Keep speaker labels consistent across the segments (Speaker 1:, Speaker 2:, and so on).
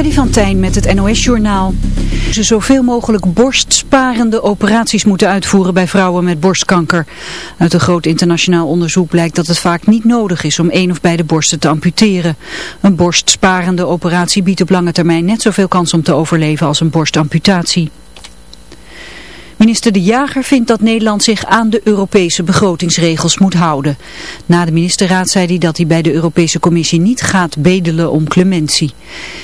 Speaker 1: Freddy van Tijn met het NOS-journaal. Ze zoveel mogelijk borstsparende operaties moeten uitvoeren bij vrouwen met borstkanker. Uit een groot internationaal onderzoek blijkt dat het vaak niet nodig is om één of beide borsten te amputeren. Een borstsparende operatie biedt op lange termijn net zoveel kans om te overleven als een borstamputatie. Minister De Jager vindt dat Nederland zich aan de Europese begrotingsregels moet houden. Na de ministerraad zei hij dat hij bij de Europese Commissie niet gaat bedelen om clementie.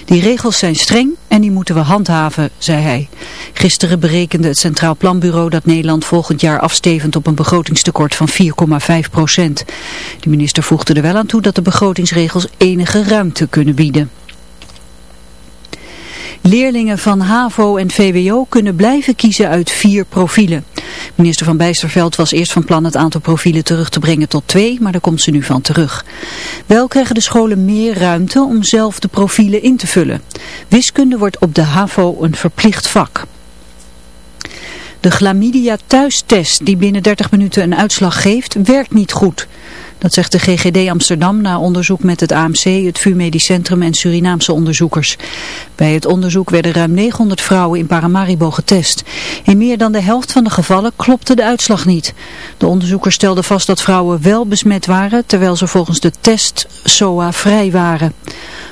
Speaker 1: Die regels zijn streng en die moeten we handhaven, zei hij. Gisteren berekende het Centraal Planbureau dat Nederland volgend jaar afstevend op een begrotingstekort van 4,5 procent. De minister voegde er wel aan toe dat de begrotingsregels enige ruimte kunnen bieden. Leerlingen van HAVO en VWO kunnen blijven kiezen uit vier profielen. Minister van Bijsterveld was eerst van plan het aantal profielen terug te brengen tot twee, maar daar komt ze nu van terug. Wel krijgen de scholen meer ruimte om zelf de profielen in te vullen. Wiskunde wordt op de HAVO een verplicht vak. De chlamydia thuistest die binnen 30 minuten een uitslag geeft, werkt niet goed. Dat zegt de GGD Amsterdam na onderzoek met het AMC, het VU Medisch Centrum en Surinaamse onderzoekers. Bij het onderzoek werden ruim 900 vrouwen in Paramaribo getest. In meer dan de helft van de gevallen klopte de uitslag niet. De onderzoekers stelden vast dat vrouwen wel besmet waren, terwijl ze volgens de test SOA vrij waren.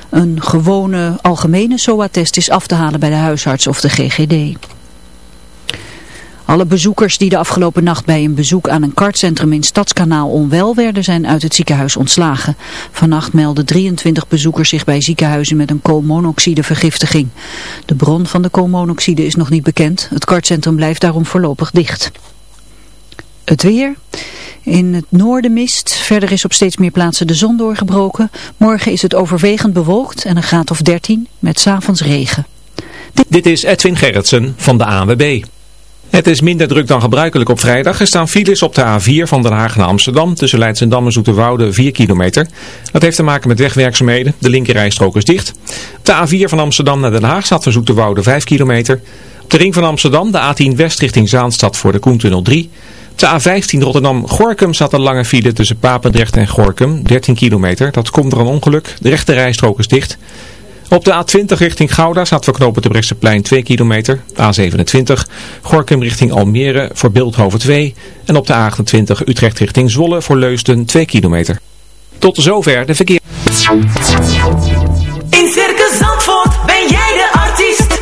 Speaker 1: Een gewone algemene SOA-test is af te halen bij de huisarts of de GGD. Alle bezoekers die de afgelopen nacht bij een bezoek aan een kartcentrum in Stadskanaal onwel werden zijn uit het ziekenhuis ontslagen. Vannacht melden 23 bezoekers zich bij ziekenhuizen met een koolmonoxidevergiftiging. De bron van de koolmonoxide is nog niet bekend. Het kartcentrum blijft daarom voorlopig dicht. Het weer. In het noorden mist. Verder is op steeds meer plaatsen de zon doorgebroken. Morgen is het overwegend bewolkt en een graad of 13 met s'avonds regen.
Speaker 2: Dit is Edwin Gerritsen van de ANWB. Het is minder druk dan gebruikelijk op vrijdag. Er staan files op de A4 van Den Haag naar Amsterdam tussen Leidsendam en Zoeterwoude 4 kilometer. Dat heeft te maken met wegwerkzaamheden. De linkerrijstrook is dicht. Op de A4 van Amsterdam naar Den Haag staat voor Zoeterwoude 5 kilometer. Op de ring van Amsterdam de A10 West richting Zaanstad voor de Koentunnel 3. Op de A15 Rotterdam-Gorkum staat een lange file tussen Papendrecht en Gorkum, 13 kilometer. Dat komt door een ongeluk. De rechterrijstrook is dicht. Op de A20 richting Gouda staat voor knopen de Bresseplein 2 kilometer. A27 Gorkum richting Almere voor Beeldhoven 2. En op de A28 Utrecht richting Zwolle voor Leusden 2 kilometer. Tot zover de verkeer.
Speaker 3: In Circus Zandvoort ben jij de artiest.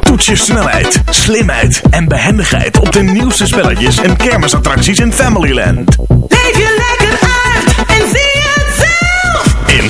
Speaker 4: Toets je snelheid, slimheid en behendigheid op de nieuwste spelletjes en kermisattracties in Familyland.
Speaker 3: Leef je lekker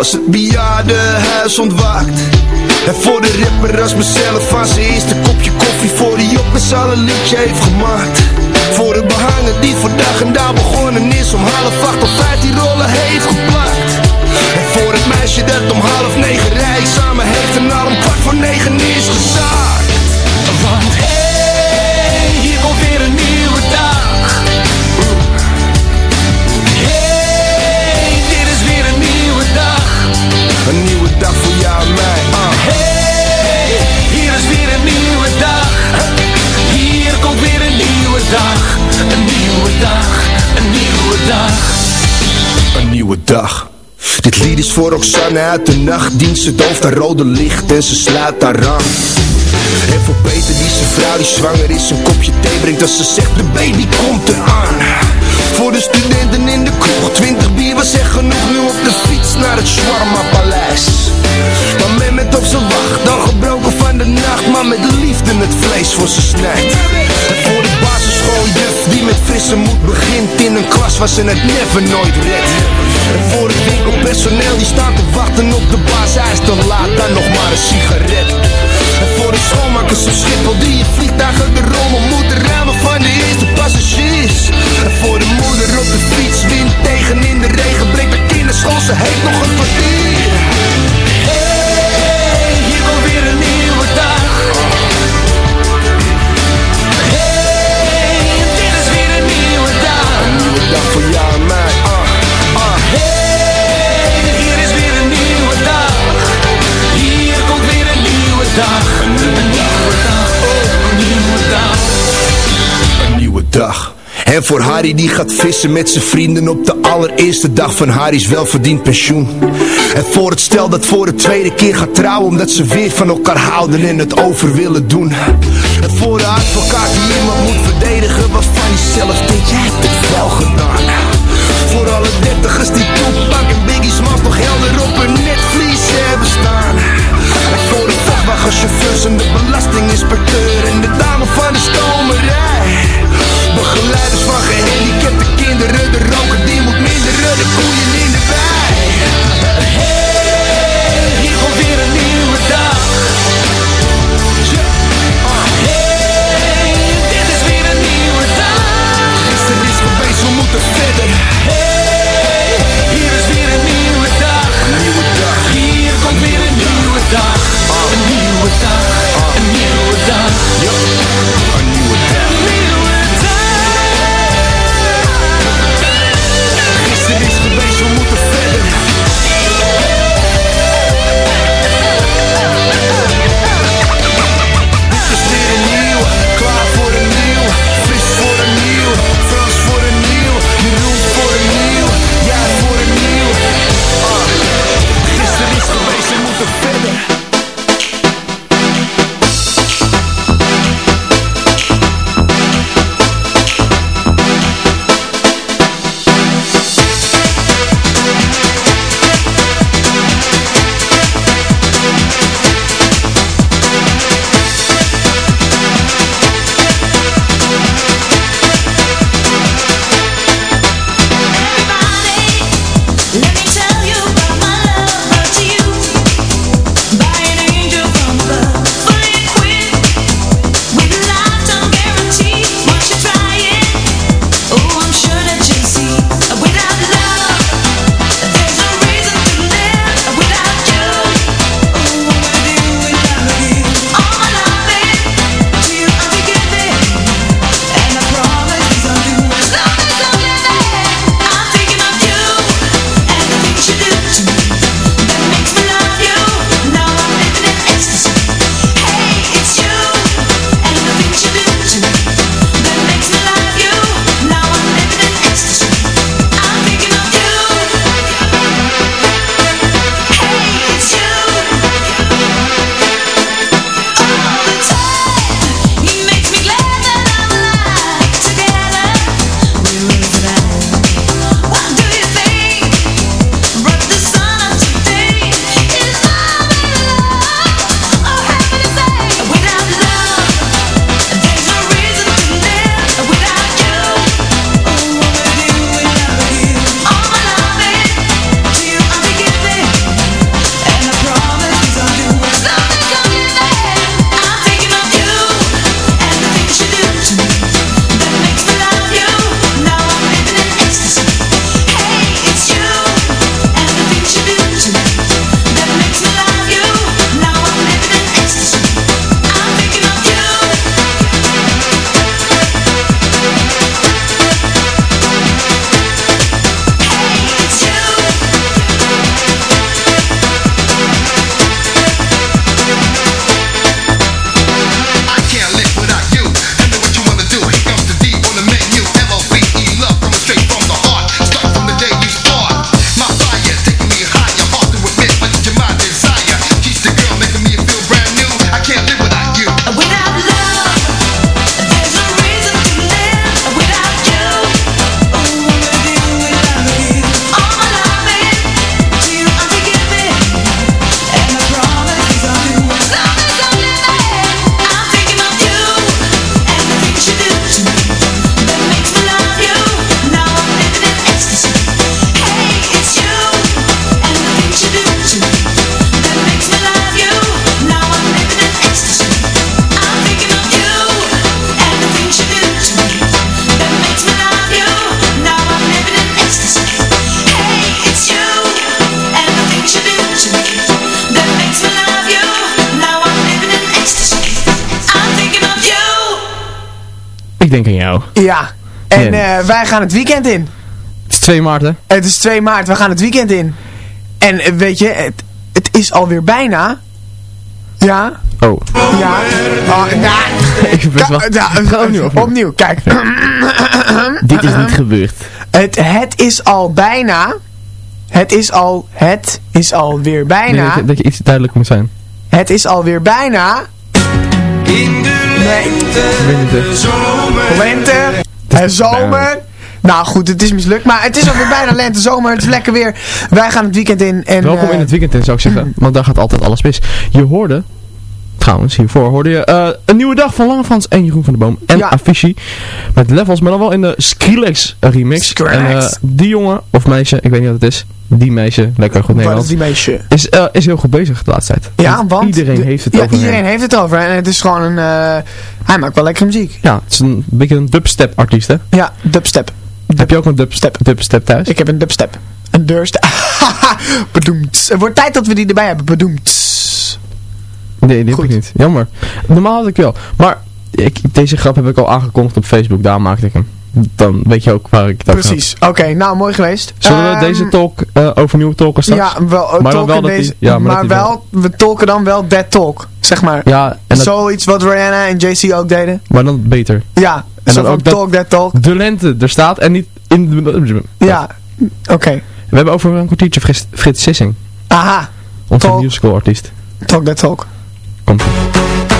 Speaker 5: Als het bejaardenhuis ontwaakt. En voor de rapper als mezelf van zijn eerste kopje koffie, voor die op z'n allen liedje heeft gemaakt. Voor de behanger die dag en dag begonnen is, om half acht of vijf die rollen heeft geplakt. En voor het meisje dat om half negen rij samen heeft en al om kwart voor negen is gezaakt. Want hey, hier komt weer Dit lied is voor Roxanne uit de nachtdienst. Ze dooft haar rode licht en ze sluit haar aan. En voor Peter die zijn vrouw die zwanger is Een kopje thee brengt als ze zegt de baby komt eraan Voor de studenten in de kroeg 20 bier was echt genoeg Nu op de fiets naar het Shawarma Paleis Maar men met op zijn wacht Dan gebroken van de nacht Maar met liefde het vlees voor ze snijdt En voor de basisschooljuf die met frisse moed begint In een klas waar ze het never nooit redt En voor het winkelpersoneel die staat te wachten op de baas Hij is te laat, dan nog maar een sigaret en voor de schoonmakers op Schiphol die het vliegtuig uit de rommel moeten ruimen van de eerste passagiers. En voor de moeder op de fiets, wind tegen in de regen, breekt de kinderschool, ze heeft nog een kwartier. Dag. En voor Harry die gaat vissen met zijn vrienden op de allereerste dag van Harry's welverdiend pensioen. En voor het stel dat voor de tweede keer gaat trouwen omdat ze weer van elkaar houden en het over willen doen. En voor de advocaat die iemand moet verdedigen waarvan hij zelf denkt, jij hebt het wel gedaan. Voor alle dertigers die Tupac en Biggie Smalls nog helder op hun netvlies hebben staan. En voor de vrachtwagenchauffeurs en de belastinginspecteur en de dame van de leiders van gehandicapte
Speaker 6: kinderen. De roker die moet minderen, de koeien
Speaker 7: Ja. En eh, wij gaan het weekend in.
Speaker 6: Het is 2 maart, hè?
Speaker 7: Het is 2 maart, we gaan het weekend in. En eh, weet je, het, het is alweer bijna. Ja,
Speaker 6: Oh.
Speaker 7: ja. Oh, nou,
Speaker 6: Ik ben wel...
Speaker 7: ja,
Speaker 6: Ga opnieuw, opnieuw.
Speaker 7: opnieuw, kijk.
Speaker 6: Dit is niet gebeurd.
Speaker 7: Het, het is al bijna. Het is al, het is alweer bijna.
Speaker 6: dat je, dat je iets duidelijker moet zijn.
Speaker 7: Het is alweer bijna.
Speaker 8: In de
Speaker 7: Nee,
Speaker 6: Winter.
Speaker 8: zomer.
Speaker 7: lente en zomer. Nou goed, het is mislukt, maar het is alweer bijna lente, zomer, het is lekker weer. Wij gaan het weekend in en...
Speaker 6: Welkom
Speaker 7: eh,
Speaker 6: in het weekend in, zou ik zeggen. Want daar gaat altijd alles mis. Je hoorde, trouwens, hiervoor hoorde je eh, een nieuwe dag van Lange Frans en Jeroen van der Boom. En
Speaker 7: Ja.
Speaker 6: Avicii. Met levels, maar dan wel in de Skrillex remix.
Speaker 7: Skrillex.
Speaker 6: En eh, die jongen, of meisje, ik weet niet wat het is. Die meisje, lekker goed
Speaker 7: Wat is
Speaker 6: Nederlands.
Speaker 7: die meisje?
Speaker 6: Is, eh, is heel goed bezig de laatste tijd.
Speaker 7: Ja, want...
Speaker 6: Iedereen
Speaker 7: de-
Speaker 6: heeft het
Speaker 7: ja,
Speaker 6: over
Speaker 7: iedereen
Speaker 6: hem.
Speaker 7: heeft het over. En het is gewoon een... hij maakt wel lekkere muziek.
Speaker 6: Ja, het is een beetje een dubstep artiest, hè?
Speaker 7: Ja, dubstep.
Speaker 6: Heb je ook een dubstep, dubstep thuis?
Speaker 7: Ik heb een dubstep. Een deurstep. Bedoemd. Het wordt tijd dat we die erbij hebben. Bedoemd.
Speaker 6: Nee, die heb ik niet. Jammer. Normaal had ik wel. Maar ik, deze grap heb ik al aangekondigd op Facebook. Daar maakte ik hem. Dan weet je ook waar ik had.
Speaker 7: Precies. Oké, nou mooi geweest.
Speaker 6: Zullen we
Speaker 7: Ehm,
Speaker 6: deze talk uh, overnieuw talken straks?
Speaker 7: Ja, wel, uh,
Speaker 6: Maar dan wel dat
Speaker 7: deze,
Speaker 6: die- ja, maar dat
Speaker 7: wel, we talken dan wel that talk, zeg maar.
Speaker 6: Ja, en dat,
Speaker 7: Zoiets wat Rihanna en JC ook deden.
Speaker 6: maar dan beter.
Speaker 7: Ja,
Speaker 6: En dan ook dat-
Speaker 7: talk that talk.
Speaker 6: De lente er staat en niet in de...
Speaker 7: Ja, oké.
Speaker 6: We hebben over een kwartiertje Frits, Frits Sissing.
Speaker 7: Aha,
Speaker 6: Onze musical artiest.
Speaker 7: talk that talk.
Speaker 6: Komt.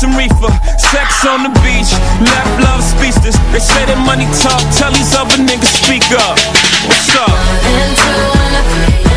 Speaker 8: some reefer. Sex on the beach, left love speechless. They say that money talk, tell these other niggas speak up. What's up?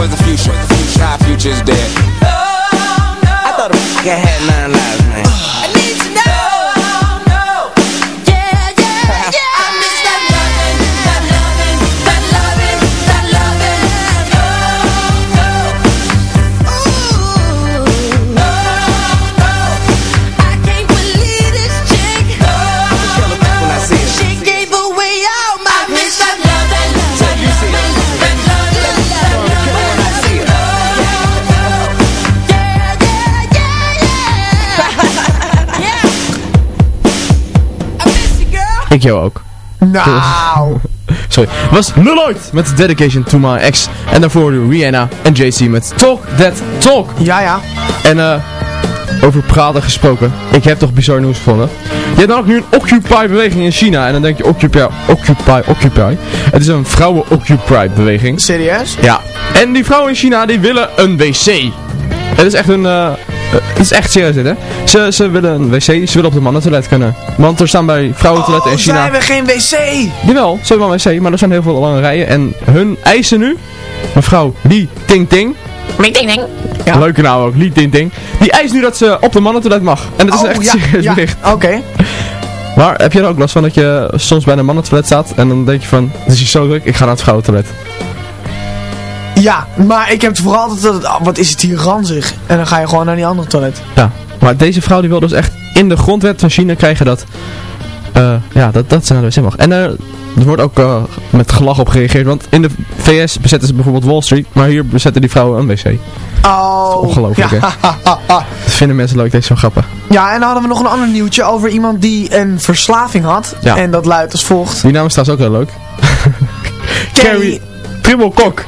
Speaker 9: was the future. High future's dead. Oh, no. I
Speaker 10: thought a had
Speaker 6: ik jou ook.
Speaker 7: Nou.
Speaker 6: Sorry. Was Lulloid met Dedication to My Ex. En daarvoor Rihanna en JC met Talk That Talk.
Speaker 7: Ja, ja.
Speaker 6: En eh... Over praten gesproken. Ik heb toch bizar nieuws gevonden. Je hebt nog ook nu een Occupy-beweging in China. En dan denk je Occupy, Occupy, Occupy. Het is een vrouwen-Occupy-beweging.
Speaker 7: Serieus?
Speaker 6: Ja. En die vrouwen in China, die willen een wc. Het is echt een... Uh, eh, het is echt serieus hè? Ze, ze willen een wc, ze willen op de mannentoilet kunnen. Want er staan bij vrouwentoiletten
Speaker 7: oh,
Speaker 6: in China...
Speaker 7: hebben we geen wc!
Speaker 6: Jawel, ze hebben wel een wc, maar er zijn heel veel lange rijen. En hun eisen nu, mevrouw Li Ting Ting...
Speaker 7: Li Ting Ting! Ja.
Speaker 6: Leuke naam ook, Li Ting Ting. Die eist nu dat ze op de mannentoilet mag. En dat is
Speaker 7: oh,
Speaker 6: echt
Speaker 7: ja,
Speaker 6: serieus
Speaker 7: ja,
Speaker 6: bericht.
Speaker 7: oké.
Speaker 6: Maar heb je er ook last van dat je soms bij een mannentoilet staat en dan denk je van... Het is hier zo druk, ik ga naar het vrouwentoilet.
Speaker 7: Ja, maar ik heb het vooral altijd dat oh, wat is het hier ranzig? En dan ga je gewoon naar die andere toilet.
Speaker 6: Ja, maar deze vrouw die wil dus echt in de grondwet van China krijgen dat... Eh, ja, dat, dat ze naar de wc mag. En er, er wordt ook eh, met gelach op gereageerd, want in de VS bezetten ze bijvoorbeeld Wall Street, maar hier bezetten die vrouwen een wc.
Speaker 7: Oh.
Speaker 6: Ongelooflijk, hè? dat vinden mensen leuk, deze zo'n grappen.
Speaker 7: Ja, en dan hadden we nog een ander nieuwtje over iemand die een verslaving had. En dat luidt als volgt.
Speaker 6: Die naam staat ook heel leuk. Carrie Pribbelkok.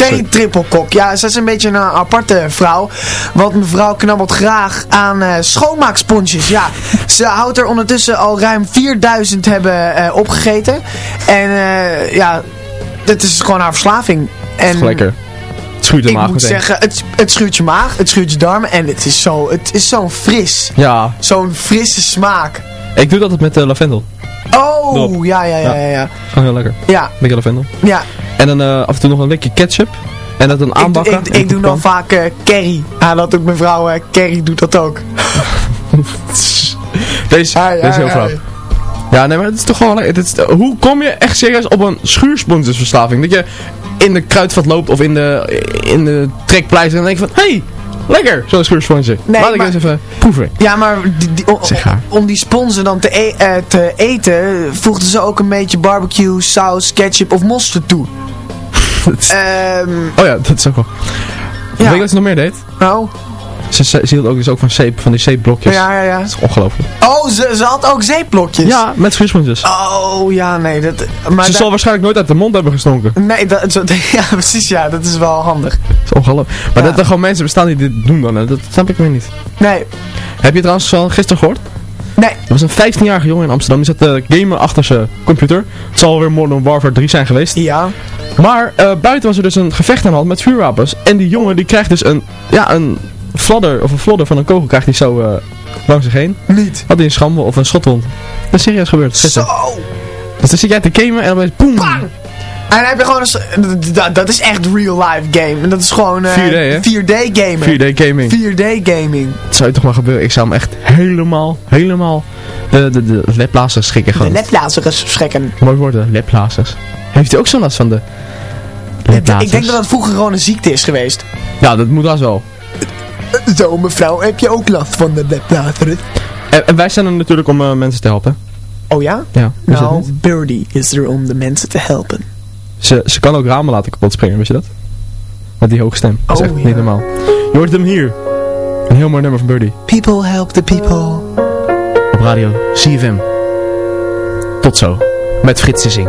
Speaker 7: Carrie Trippelkok. Ja, ze is een beetje een aparte vrouw. Want mevrouw knabbelt graag aan eh, schoonmaaksponsjes. Ja, ze houdt er ondertussen al ruim 4000 hebben eh, opgegeten. En eh, ja, dit is gewoon haar verslaving. En
Speaker 6: Is lekker. Het schuurt de
Speaker 7: ik
Speaker 6: maag
Speaker 7: moet
Speaker 6: meteen.
Speaker 7: zeggen, het, het schuurt je maag, het schuurt je darmen. En het is zo, het is zo fris.
Speaker 6: Ja,
Speaker 7: Zo'n frisse smaak.
Speaker 6: ik doe dat met lavendel.
Speaker 7: Oh, ja, ja, ja, ja. ja.
Speaker 6: Gewoon heel lekker.
Speaker 7: Ja,
Speaker 6: Beetje lavendel.
Speaker 7: ja.
Speaker 6: En dan eh, af en toe nog een beetje ketchup. En dat dan
Speaker 7: Ik, doe-
Speaker 6: aanbakken.
Speaker 7: ik,
Speaker 6: de
Speaker 7: ik doe dan vaak eh curry. Ja, dat doet mijn vrouw. curry doet dat ook.
Speaker 6: Deze,
Speaker 7: Ai,
Speaker 6: deze is heel flauw. Ja, nee, maar het is toch gewoon lekker. Het is, hoe kom je echt serieus op een schuursponsjesverslaving? Dat je in de kruidvat loopt of in de, in de trekpleister en dan denk je van... Hé, hey, lekker, zo'n schuursponsje.
Speaker 7: Nee,
Speaker 6: Laat ik
Speaker 7: maar-
Speaker 6: eens even proeven.
Speaker 7: Ja, maar die, die- o-
Speaker 6: Zeg haar.
Speaker 7: om die sponsen dan te, e- eh, te eten, voegden ze ook een beetje barbecue, saus, ketchup of mosterd toe. Ehm,
Speaker 6: Oh ja, dat is ook wel...
Speaker 7: Ja.
Speaker 6: Weet je wat ze nog meer deed?
Speaker 7: nou,
Speaker 6: Ze, ze, ze hield ook dus ook van zeep, van die zeepblokjes.
Speaker 7: ja, ja, ja.
Speaker 6: Dat is ongelooflijk.
Speaker 7: Oh, ze, ze had ook zeepblokjes.
Speaker 6: Ja, met schuursponsjes.
Speaker 7: Oh, ja, nee. Dat, maar
Speaker 6: ze zal waarschijnlijk nooit uit de mond hebben gestonken.
Speaker 7: Nee, dat, zo, ja, precies, ja. Dat is wel handig.
Speaker 6: Dat is ongelooflijk. Maar
Speaker 7: Ja.
Speaker 6: dat er gewoon mensen bestaan die dit doen dan, dat snap ik weer niet.
Speaker 7: Nee,
Speaker 6: Heb je trouwens al gisteren gehoord?
Speaker 7: nee.
Speaker 6: Er was een 15-jarige jongen in Amsterdam, die zat te gamen achter zijn computer. Het zal weer Modern Warfare 3 zijn geweest.
Speaker 7: Ja.
Speaker 6: Maar eh, buiten was er dus een gevecht aan de hand met vuurwapens. En die jongen die krijgt dus een, ja, een fladder of een flodder van een kogel krijgt hij zo eh, langs zich heen.
Speaker 7: Niet.
Speaker 6: Had hij een schambel of een schotwond. Dat is serieus gebeurd.
Speaker 7: Zo.
Speaker 6: Gisteren. Dus dan zit jij te gamen en dan ben je boem.
Speaker 7: Bang! En dan heb je gewoon een... Dat, dat is echt real life game. En dat is gewoon... eh,
Speaker 6: 4D, hè?
Speaker 7: 4D gamen.
Speaker 6: 4D gaming.
Speaker 7: 4D gaming.
Speaker 6: Dat zou je toch maar gebeuren. Ik zou hem echt helemaal, helemaal de, de, de lepblazers schikken
Speaker 7: De
Speaker 6: gewoon.
Speaker 7: neplazers schrikken.
Speaker 6: Mooi woord, hè? lepblazers. Heeft hij ook zo'n last van de lepblazers?
Speaker 7: Ik denk dat dat vroeger gewoon een ziekte is geweest.
Speaker 6: Ja, dat moet wel wel.
Speaker 7: Zo mevrouw, heb je ook last van de neplazers?
Speaker 6: En, en wij zijn er natuurlijk om eh, mensen te helpen.
Speaker 7: Oh ja?
Speaker 6: Ja,
Speaker 7: Nou? Birdie is er om de mensen te helpen.
Speaker 6: Ze, ze kan ook ramen laten kapot springen, weet je dat? Met die hoge stem. Dat is
Speaker 7: Oh,
Speaker 6: echt
Speaker 7: ja.
Speaker 6: niet normaal. Je hoort hem hier. Een heel mooi nummer van Birdie.
Speaker 7: People help the people.
Speaker 6: Op radio CFM. Tot zo. Met Frits Sissing.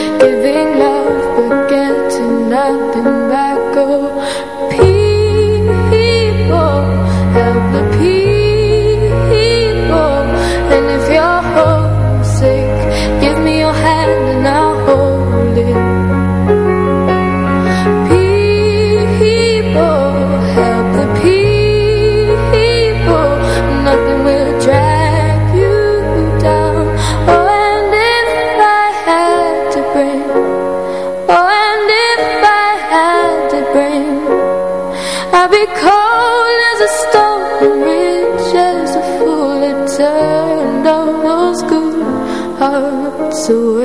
Speaker 7: so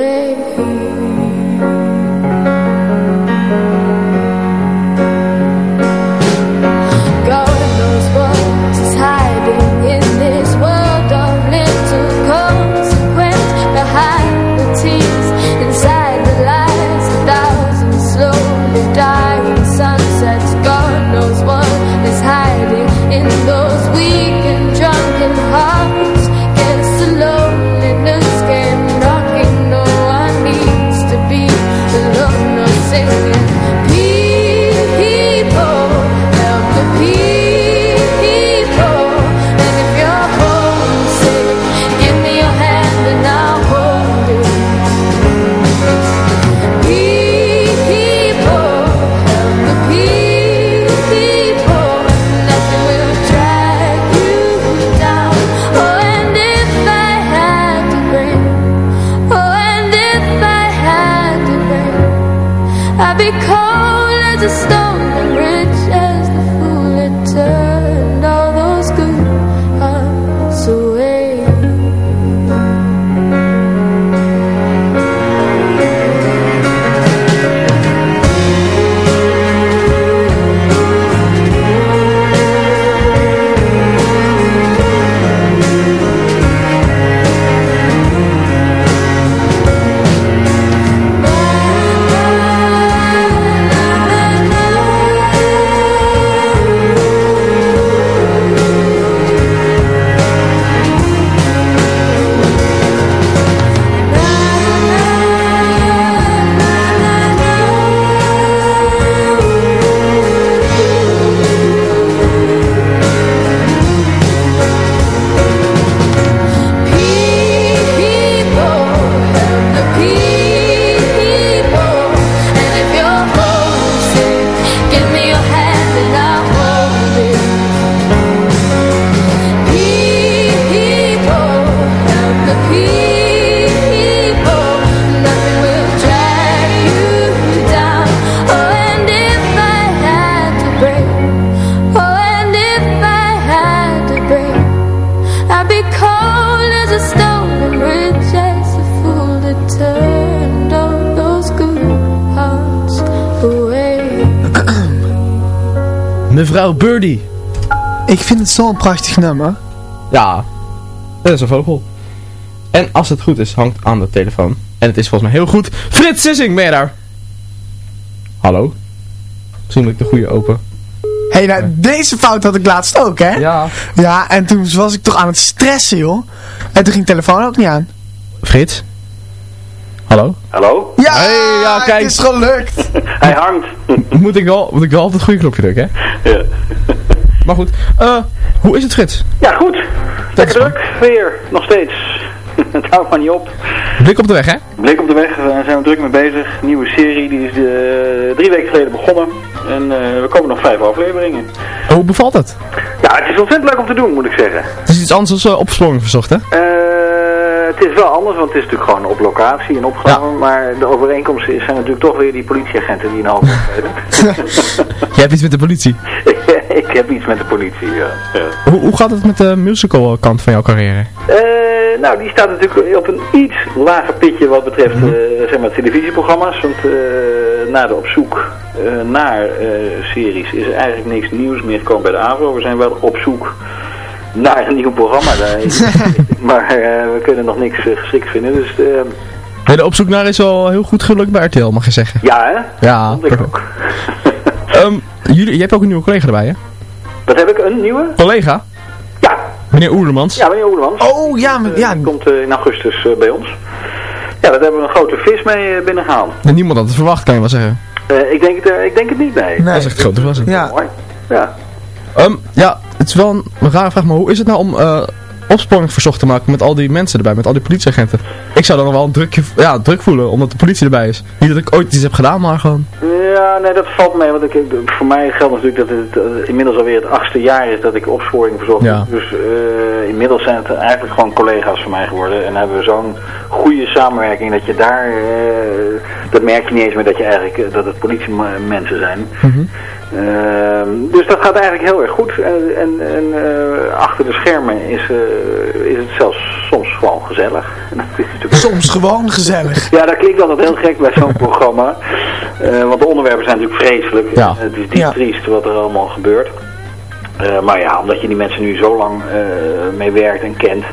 Speaker 7: vind het zo'n prachtig nummer.
Speaker 6: Ja, dat is een vogel. En als het goed is, hangt aan de telefoon. En het is volgens mij heel goed. Frits Sissing, ben je daar? Hallo? Misschien moet ik de goede open.
Speaker 7: Hé, hey, nou, deze fout had ik laatst ook, hè?
Speaker 6: Ja.
Speaker 7: Ja, en toen was ik toch aan het stressen, joh. En toen ging de telefoon ook niet aan.
Speaker 6: Frits? Hallo?
Speaker 11: Hallo?
Speaker 7: Ja,
Speaker 6: Hey, ja, kijk.
Speaker 7: het is gelukt.
Speaker 11: Hij hangt.
Speaker 6: Moet ik wel, moet ik wel op het goede knopje drukken, hè?
Speaker 11: Ja.
Speaker 6: Maar goed, eh, hoe is het Frits?
Speaker 11: Ja, goed. Lekker druk. Weer. Nog steeds. het houdt maar niet op.
Speaker 6: Blik op de weg, hè?
Speaker 11: Blik op de weg. Daar zijn we druk mee bezig. Nieuwe serie. Die is eh, drie weken geleden begonnen. En eh, we komen nog vijf afleveringen.
Speaker 6: Hoe bevalt het?
Speaker 11: Ja, het is ontzettend leuk om te doen, moet ik zeggen.
Speaker 6: Het is iets anders dan uh, opsporing verzocht, hè?
Speaker 11: Eh, het is wel anders, want het is natuurlijk gewoon op locatie en opgenomen. Maar de overeenkomsten zijn natuurlijk toch weer die politieagenten die een half optreden.
Speaker 6: Jij hebt iets met de politie.
Speaker 11: ik heb iets met de politie, ja. ja.
Speaker 6: Hoe, hoe gaat het met de musical kant van jouw carrière?
Speaker 11: Eh, nou, die staat natuurlijk op een iets lager pitje wat betreft eh, zeg maar televisieprogramma's. Want eh, na de op zoek eh, naar eh, series is er eigenlijk niks nieuws meer gekomen bij de AVRO. We zijn wel op zoek naar een nieuw programma. Daar. maar eh, we kunnen nog niks geschikt vinden. Dus
Speaker 6: Nee, de opzoek naar is wel heel goed gelukt bij RTL, mag je zeggen.
Speaker 11: ja, hè?
Speaker 6: Ja, perfect. Ehm, jullie, jij hebt ook een nieuwe collega erbij, hè?
Speaker 11: Wat heb ik? Een nieuwe?
Speaker 6: Collega?
Speaker 11: Ja.
Speaker 6: Meneer Oerlemans.
Speaker 11: Ja, meneer Oerlemans.
Speaker 7: Oh, ja. maar- ja.
Speaker 11: Die komt eh, in augustus eh, bij ons. Ja, daar hebben we een grote vis mee eh, binnengehaald.
Speaker 6: En niemand had het verwacht, kan je wel zeggen.
Speaker 11: Eh, ik, denk het, eh, ik denk het niet, nee.
Speaker 6: Dat is echt grote verrassing.
Speaker 7: Ja.
Speaker 11: Mooi. Ja.
Speaker 6: Ehm, ja, het is wel een, een rare vraag, maar hoe is het nou om eh opsporingsverzocht te maken met al die mensen erbij, met al die politieagenten? Ik zou dan nog wel een drukje, ja, druk voelen, omdat de politie erbij is. Niet dat ik ooit iets heb gedaan, maar gewoon...
Speaker 11: Ja, nee, dat valt mee. Want ik, voor mij geldt natuurlijk dat het eh, inmiddels alweer het achtste jaar is dat ik opsporing verzocht.
Speaker 6: Ja.
Speaker 11: Dus eh, inmiddels zijn het eigenlijk gewoon collega's van mij geworden. En hebben we zo'n goede samenwerking dat je daar, eh, dat merk je niet eens meer dat je eigenlijk, dat het politiemensen zijn. Ehm, dus dat gaat eigenlijk heel erg goed. En, en, en eh, achter de schermen is, eh, is het zelfs soms gewoon gezellig. En dat is natuurlijk-
Speaker 7: Soms gewoon gezellig.
Speaker 11: ja, dat klinkt altijd heel gek bij zo'n programma. Eh, want de onderwerpen zijn natuurlijk vreselijk.
Speaker 6: Ja.
Speaker 11: Het is diep
Speaker 7: Ja.
Speaker 11: triest wat er allemaal gebeurt. Eh, maar ja, omdat je die mensen nu zo lang eh, mee werkt en kent,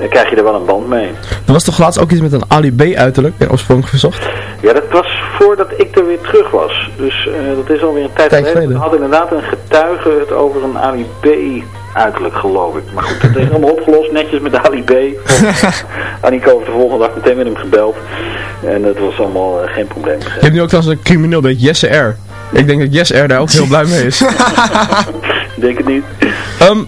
Speaker 11: eh, krijg je er wel een band mee.
Speaker 6: Er was toch laatst ook iets met een Ali B uiterlijk, in oorsprong verzocht?
Speaker 11: Ja, dat was voordat ik er weer terug was. Dus eh, dat is alweer een tijd
Speaker 6: Tijd
Speaker 11: geleden. We hadden inderdaad een getuige het over een Ali B uiterlijk, geloof ik. Maar goed, dat is allemaal opgelost, netjes met Ali B. Annico heeft de volgende dag meteen met hem gebeld. En dat was allemaal eh, geen probleem.
Speaker 6: Je hebt nu ook trouwens een crimineel, dat Jesse R. Ik denk dat Jesse R daar ook heel blij mee is.
Speaker 11: Denk het niet.
Speaker 6: Ehm,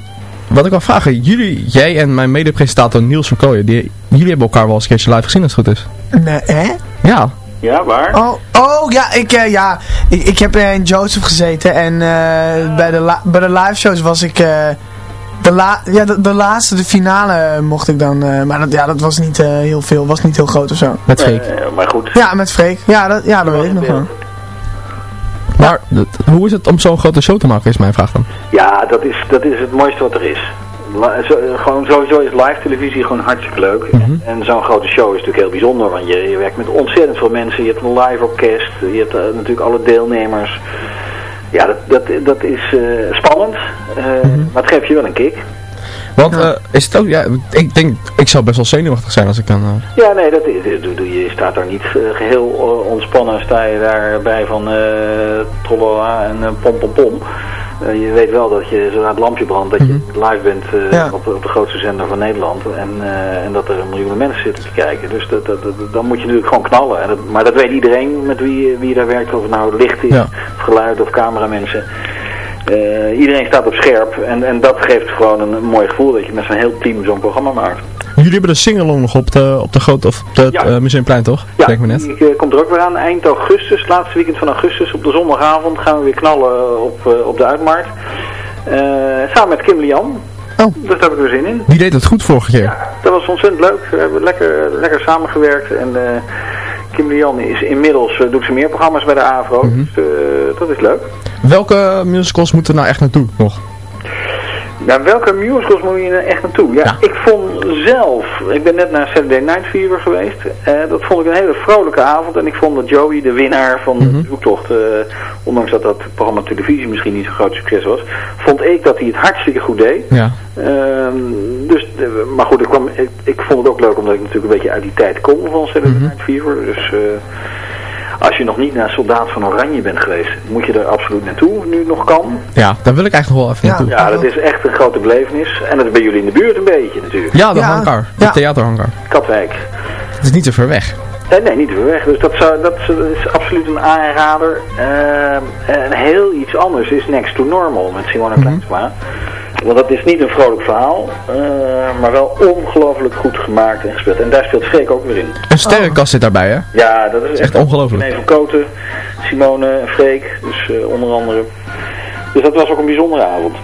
Speaker 6: wat ik wil vragen, jullie, jij en mijn medepresentator Niels van Kooijen, die, jullie hebben elkaar wel eens een keertje live gezien als het goed is.
Speaker 7: Nee, hè?
Speaker 6: Ja.
Speaker 11: Ja, waar?
Speaker 7: Oh, oh ja, ik, eh, ja ik, ik heb eh, in Joseph gezeten en eh, bij, de la- bij de live shows was ik... eh, de, la ja, de, de laatste, de finale mocht ik dan, eh, maar dat, ja, dat was niet eh, heel veel, was niet heel groot of zo.
Speaker 6: Met Freek.
Speaker 11: Maar goed.
Speaker 7: Ja, met Freek. Ja, dat, ja, dat weet ik nog wel.
Speaker 6: Maar hoe is het om zo'n grote show te maken, is mijn vraag dan.
Speaker 11: Ja, dat is, dat is het mooiste wat er is. La- zo- gewoon sowieso is live televisie gewoon hartstikke leuk. En zo'n grote show is natuurlijk heel bijzonder, want je, je werkt met ontzettend veel mensen. Je hebt een live orkest, je hebt eh, natuurlijk alle deelnemers. Ja, dat, dat, dat is eh, spannend, eh, maar het geeft je wel een kick.
Speaker 6: Want eh, is het ook, ja, ik denk, ik zou best wel zenuwachtig zijn als ik dan... eh,
Speaker 11: Ja, nee, dat is, je staat daar niet eh, geheel eh, ontspannen, sta je daarbij van trollala en pom pom pom. Je weet wel dat je zodra het lampje brandt, dat je live bent
Speaker 7: Ja.
Speaker 11: op, op de grootste zender van Nederland. En, en dat er miljoenen mensen zitten te kijken. Dus dat, dat, dat- dan moet je natuurlijk gewoon knallen. En maar dat weet iedereen met wie, wie daar werkt, of het nou licht is,
Speaker 6: Ja.
Speaker 11: of geluid of cameramensen. Eh, iedereen staat op scherp en, en dat geeft gewoon een, een mooi gevoel dat je met zo'n heel team zo'n programma maakt.
Speaker 6: Jullie hebben de singalong nog op de, op de grote, of op het
Speaker 11: Ja.
Speaker 6: eh, Museumplein toch?
Speaker 11: Ja,
Speaker 6: Denk me net.
Speaker 11: die eh, komt er ook weer aan. Eind augustus, laatste weekend van augustus, op de zondagavond gaan we weer knallen op, op de Uitmarkt. Samen met Kim Lian.
Speaker 6: Oh.
Speaker 11: Dus daar heb ik er zin in.
Speaker 6: Die deed het goed vorige keer.
Speaker 11: Dat was ontzettend leuk. We hebben lekker, lekker samengewerkt. En Kim Lian is inmiddels, doet ze meer programma's bij de AVRO.
Speaker 6: Mhm.
Speaker 11: Dus dat is leuk.
Speaker 6: Welke musicals moeten er nou echt naartoe nog?
Speaker 11: Naar welke musicals moet je nou echt naartoe? Ja, ik vond zelf, ik ben net naar Saturday Night Fever geweest. Eh, dat vond ik een hele vrolijke avond. En ik vond dat Joey, de winnaar van de zoektocht, eh, ondanks dat dat programma televisie misschien niet zo'n groot succes was, vond ik dat hij het hartstikke goed deed.
Speaker 6: Ja.
Speaker 11: Ehm, dus, eh, maar goed, ik, kwam, ik, ik vond het ook leuk omdat ik natuurlijk een beetje uit die tijd kom van Saturday Night Fever. Dus eh, als je nog niet naar Soldaat van Oranje bent geweest, moet je er absoluut naartoe, nu nog kan.
Speaker 6: Ja, daar wil ik eigenlijk nog wel even naartoe.
Speaker 11: Ja, dat is echt een grote belevenis. En dat is bij jullie in de buurt een beetje natuurlijk.
Speaker 6: Ja, de hangar. De theaterhangar.
Speaker 11: Katwijk.
Speaker 6: Het is niet zo ver weg.
Speaker 11: Eh, nee, niet ver weg. Dus dat, zou, dat is, absoluut een aanrader. Ehm, en heel iets anders is Next to Normal met Simone Kleinsma. Want dat is niet een vrolijk verhaal, eh, maar wel ongelooflijk goed gemaakt en gespeeld. En daar speelt Freek ook weer in.
Speaker 6: Een sterrenkast zit daarbij, hè?
Speaker 11: Ja, dat is
Speaker 6: echt ongelooflijk.
Speaker 11: René van Koten, Simone en Freek, dus eh, onder andere. Dus dat was ook een bijzondere avond.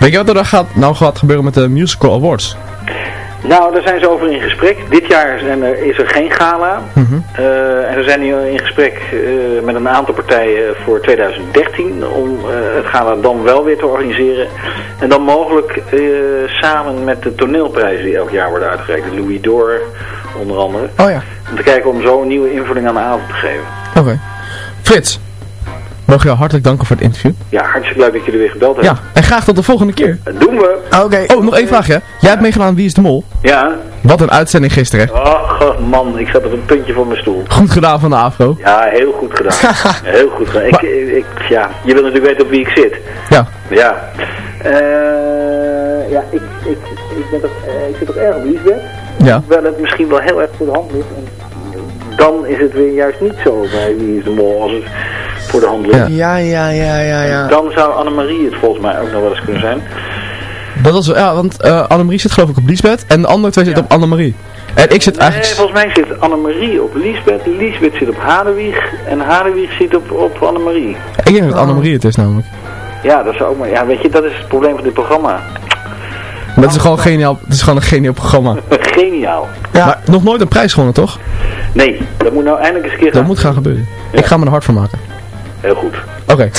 Speaker 6: Weet je wat er dan gaat, nou gaat gebeuren met de Musical Awards?
Speaker 11: Nou, daar zijn ze over in gesprek. Dit jaar zijn er, is er geen gala. Eh, en we zijn nu in gesprek eh, met een aantal partijen voor 2013 om eh, het gala dan wel weer te organiseren. En dan mogelijk samen met de toneelprijzen die elk jaar worden uitgereikt. De Louis d'Or onder andere.
Speaker 7: Oh ja.
Speaker 11: Om te kijken om zo een nieuwe invulling aan de avond te geven.
Speaker 6: Oké. Frits, mogen jou hartelijk danken voor het interview.
Speaker 11: Ja, hartstikke leuk dat jullie weer gebeld hebben.
Speaker 6: Ja, en graag tot de volgende keer.
Speaker 11: Dat doen we.
Speaker 7: Oké.
Speaker 6: Oh, nog één vraagje. Jij hebt meegedaan aan Wie is de Mol?
Speaker 11: Ja.
Speaker 6: Wat een uitzending gisteren. hè?
Speaker 11: God, man, ik zat op een puntje van mijn stoel.
Speaker 6: Goed gedaan van de AFRO.
Speaker 11: Ja, heel goed gedaan. heel goed gedaan. Ik, ik, ja, je wil natuurlijk weten op wie ik zit.
Speaker 6: Ja.
Speaker 11: Ja. Eh, ja, ik, ik, ik, ben toch, eh, ik zit toch erg op Liesbeth.
Speaker 6: Ja.
Speaker 11: Terwijl het misschien wel heel erg voor de hand ligt. En dan is het weer juist niet zo bij Wie is de Mol als het voor de hand ligt.
Speaker 7: Ja, ja, ja, ja, ja.
Speaker 11: Dan zou Annemarie het volgens mij ook nog wel eens kunnen zijn.
Speaker 6: Dat was, ja, want eh Annemarie zit geloof ik op Liesbeth en de andere twee zitten op Annemarie. En ik zit
Speaker 11: Nee,
Speaker 6: eigenlijk...
Speaker 11: volgens mij zit Annemarie op Liesbeth, Liesbeth zit op Hadewig en Hadewig zit op, op Annemarie.
Speaker 6: Ik denk dat Annemarie het is namelijk.
Speaker 11: Ja, dat zou ook maar. Ja, weet je, dat is het probleem van dit programma.
Speaker 6: Maar het is gewoon geniaal, het is gewoon een geniaal programma.
Speaker 11: Geniaal.
Speaker 6: Maar nog nooit een prijs gewonnen, toch?
Speaker 11: Nee, dat moet nou eindelijk eens een keer
Speaker 6: Dat moet gaan gebeuren. Ik ga me er hard van maken.
Speaker 11: Heel goed.
Speaker 6: Oké.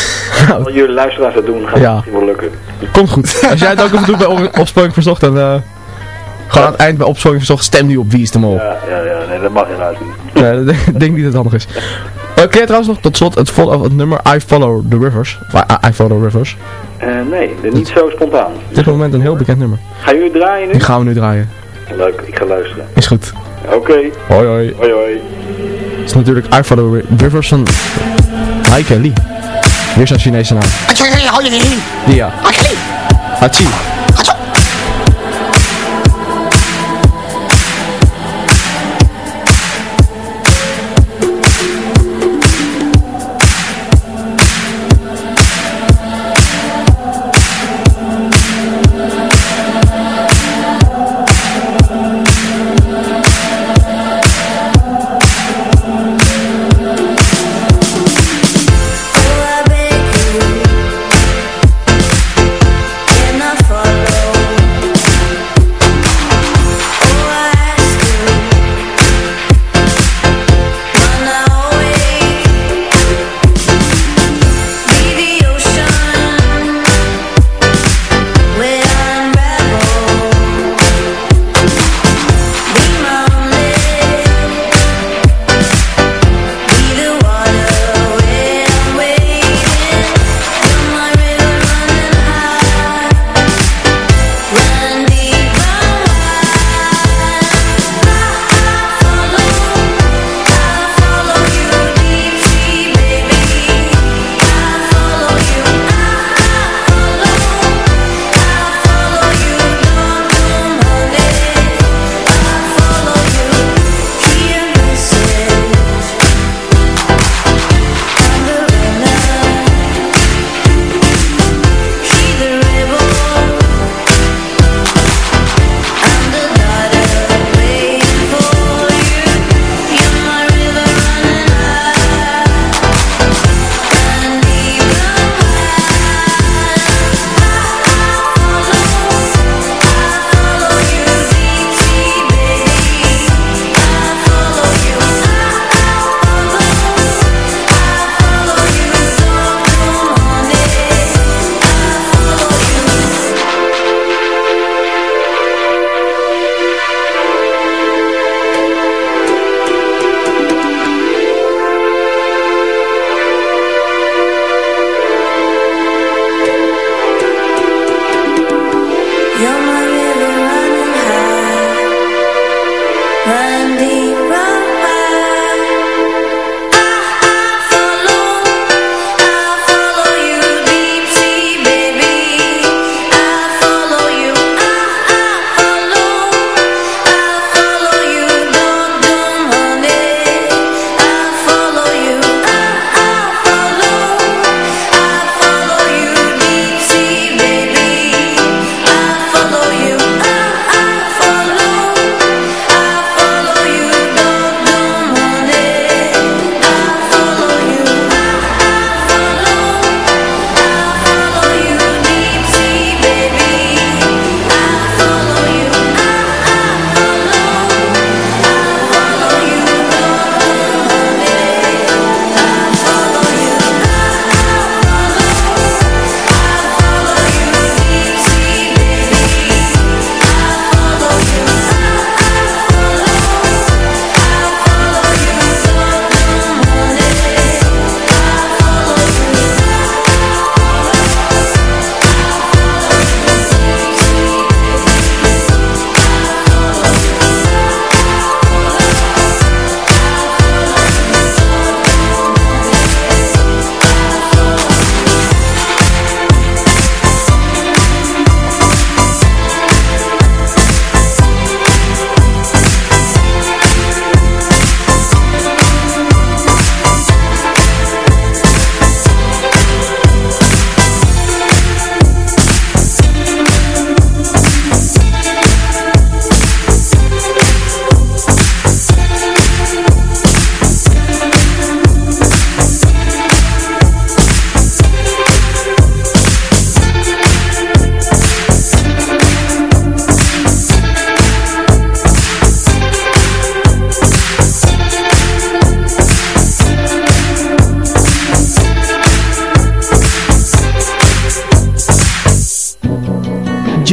Speaker 11: Als jullie luisteraars dat doen, gaat
Speaker 6: Ja.
Speaker 11: het misschien wel lukken.
Speaker 6: Komt goed. Als jij het ook even doet bij op- Opsporing Verzocht, dan... eh gewoon aan het eind bij Opsporing Verzocht, stem nu op Wie is de Mol.
Speaker 11: Ja, ja, ja, nee, dat mag helaas niet.
Speaker 6: Nee, ik denk niet dat het handig is. Uh, ken je trouwens nog tot slot het, vol- het nummer I Follow the Rivers? I, I Follow Rivers.
Speaker 11: Eh, nee, niet zo spontaan.
Speaker 6: Op dit moment een heel bekend nummer.
Speaker 11: Gaan jullie draaien nu?
Speaker 6: Die gaan we nu draaien.
Speaker 11: Leuk, ik ga luisteren.
Speaker 6: Is goed.
Speaker 11: Oké.
Speaker 6: Hoi hoi.
Speaker 11: Hoi hoi.
Speaker 6: Het is natuurlijk I Follow Ri- Rivers van Haike Lee. Weer zo'n Chinese naam. Die ja. Hachi.
Speaker 12: Can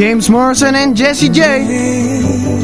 Speaker 7: James Morrison
Speaker 10: and Jesse J.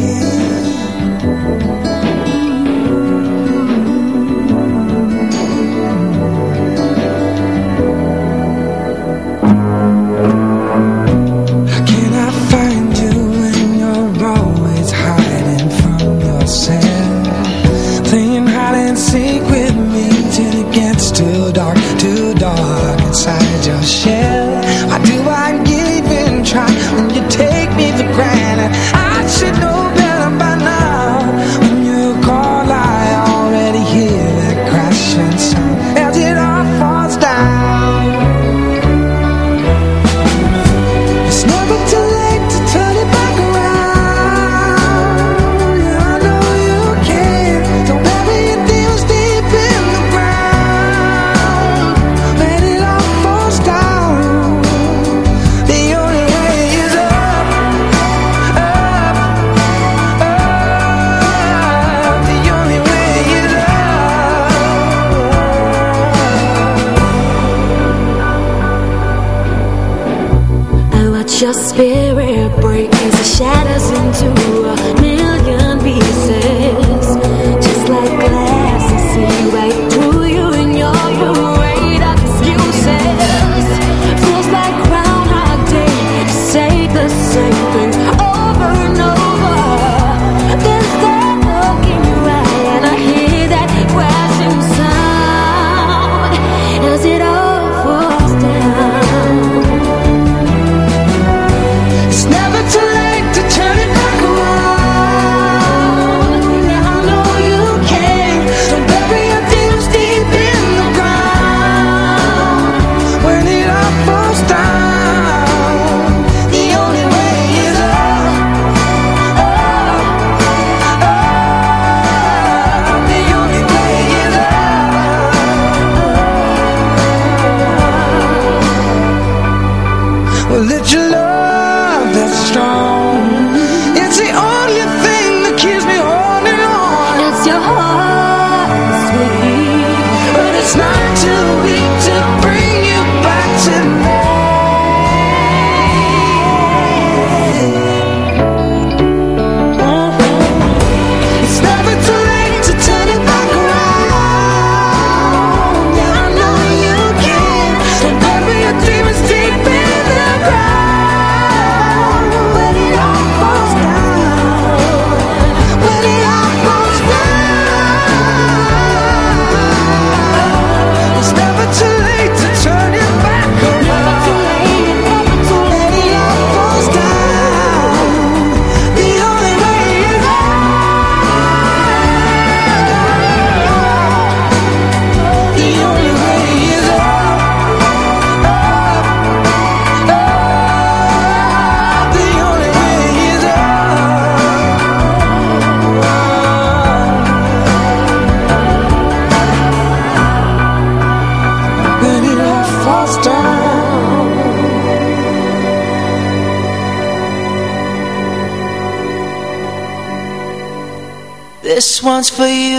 Speaker 10: This one's for you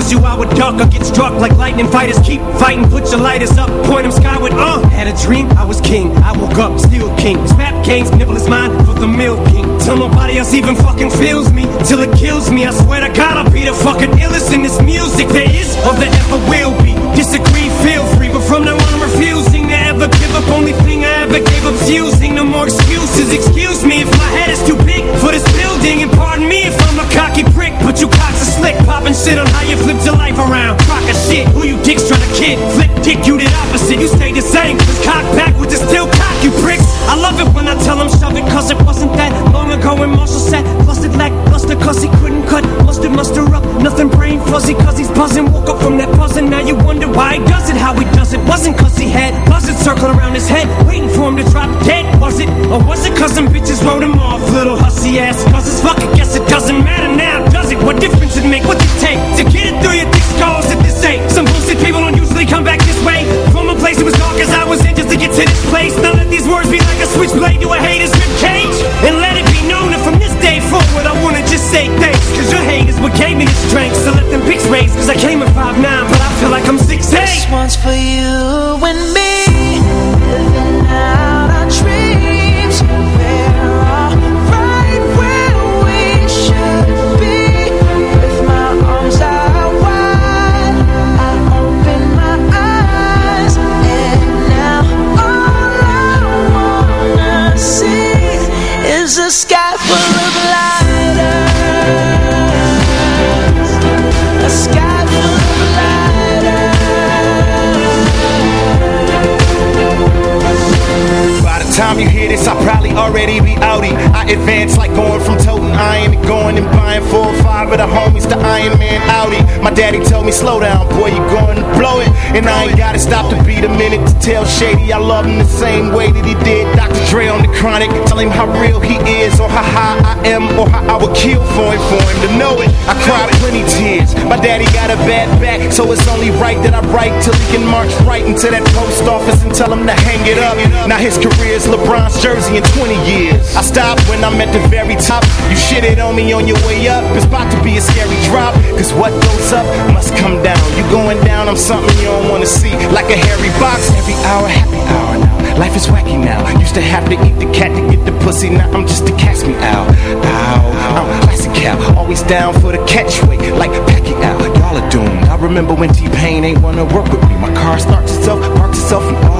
Speaker 13: was you, I would duck or get struck like lightning fighters. Keep fighting, put your lighters up, point them skyward. Uh, had a dream, I was king. I woke up, still king. Snap games, nibble is mine for the milking. Till nobody else even fucking feels me, till it kills me. I swear to God, I'll be the fucking illest in this music there is or there ever will be. Disagree, feel free, but from now on, I'm refusing to ever give up. Only thing I ever gave up's using. No more excuses. Excuse me if my head is too big for this building, and pardon me if I'm a cocky prick. But you and shit on how you flipped your life around. Rock a shit, who you dicks trying to kid? Flip kick you the opposite, you stay the same. Cause cock back with the still cock, you pricks. I love it when I tell them shove it, cause it wasn't that long ago when Marshall said, plus it lacked luster, cause he couldn't cut. Mustard muster up, nothing brain fuzzy, cause he's buzzing. Woke up from that buzzing, now you wonder why he does it, how he does it. Wasn't cause he had buzzards circling around his head, waiting for him to drop dead. Was it, or was it cause them bitches wrote him off? Little hussy ass, cause it's fuck, I guess it doesn't matter now, it? What difference it make? What's it take to get it through your thick skulls at this age? Some bullshit people don't usually come back this way. From a place that was dark as I was in just to get to this place. Now let these words be like a switchblade to a hater's rib cage. And let it be known that from this day forward, I wanna just say thanks. Cause your hate is what gave me the strength. So
Speaker 14: love him the same way that he did Dr. Dre on chronic. Tell him how real he is, or how high I am, or how I would kill for him, for him to know it. I cried plenty tears. My daddy got a bad back, so it's only right that I write till he can march right into that post office and tell him to hang it up. Now his career's LeBron's jersey in 20 years. I stopped when I'm at the very top. You shitted on me on your way up. It's about to be a scary drop. Cause what goes up must come down. You going down, I'm something you don't wanna see. Like a hairy box. Every hour, happy hour now. Life is wacky now. Used to have to eat the cat to get the pussy. Now I'm just a cast me out. Ow. I'm classic cow. Always down for the catchway. Like Pacquiao. Y'all are doomed. I remember when T-Pain ain't wanna work with me. My car starts itself, parks itself in auto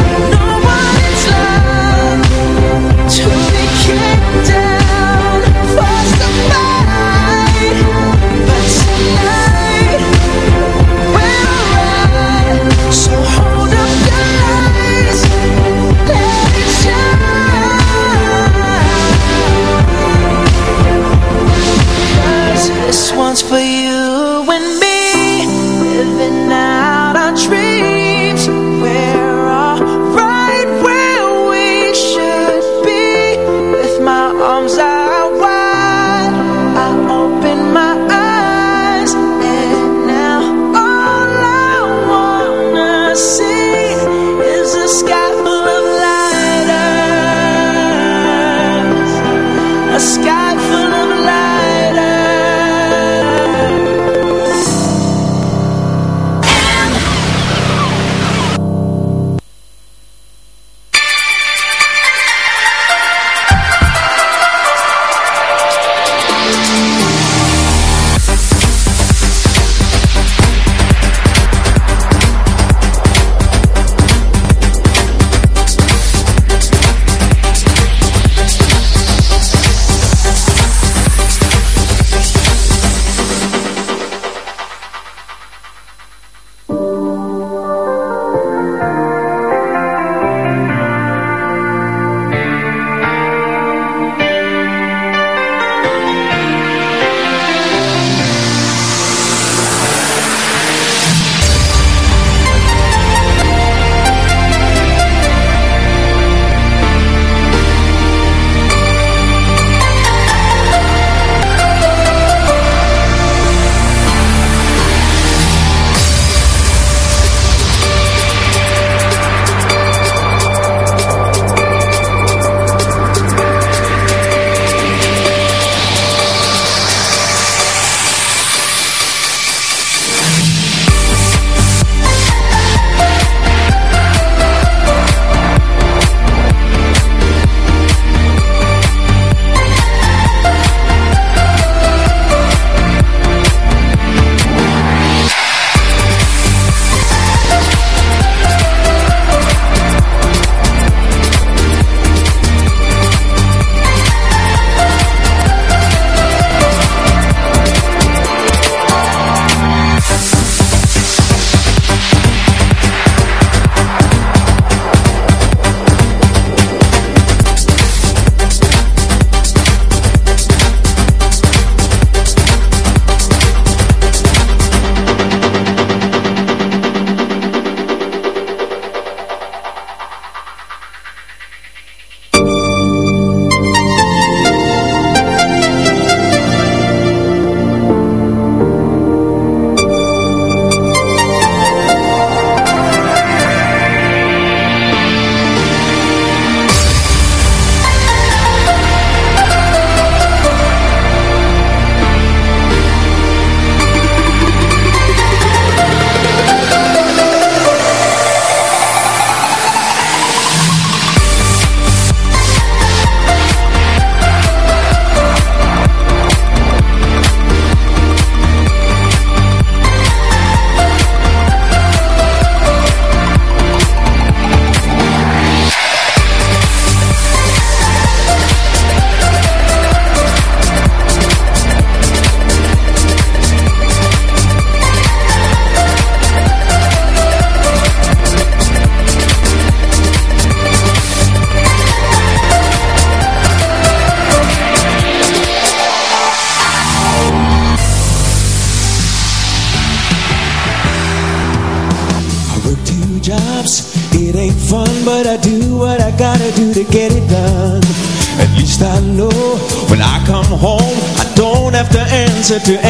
Speaker 10: closer to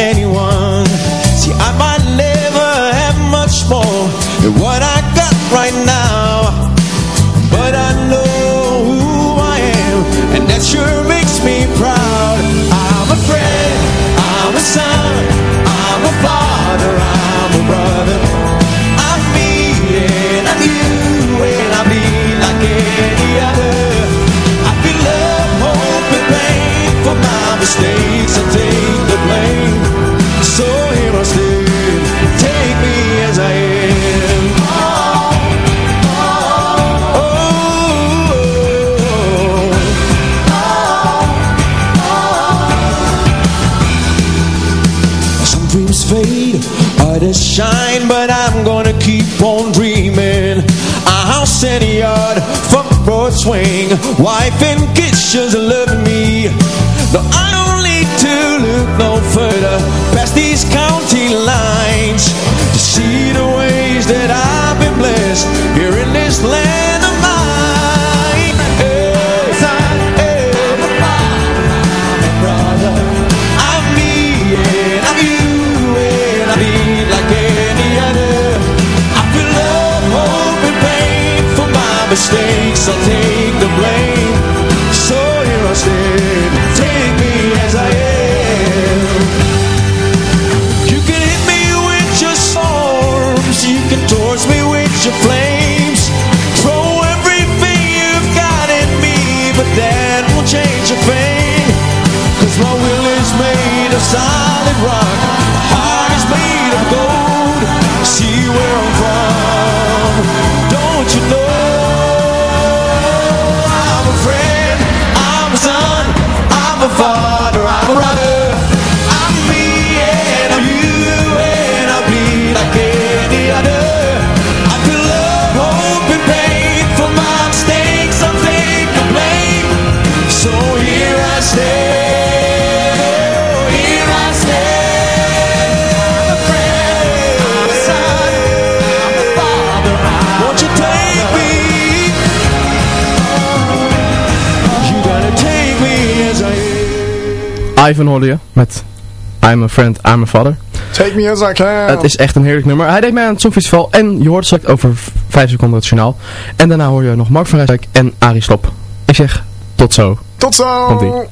Speaker 6: Ivan hoorde je met I'm a friend, I'm a father.
Speaker 7: Take me as I can.
Speaker 6: Het is echt een heerlijk nummer. Hij deed mij aan het Songfestival en je hoort straks over 5 seconden het journaal. En daarna hoor je nog Mark van Rijswijk en Arie stop: Ik zeg tot zo.
Speaker 7: Tot zo.
Speaker 6: Komt-ie.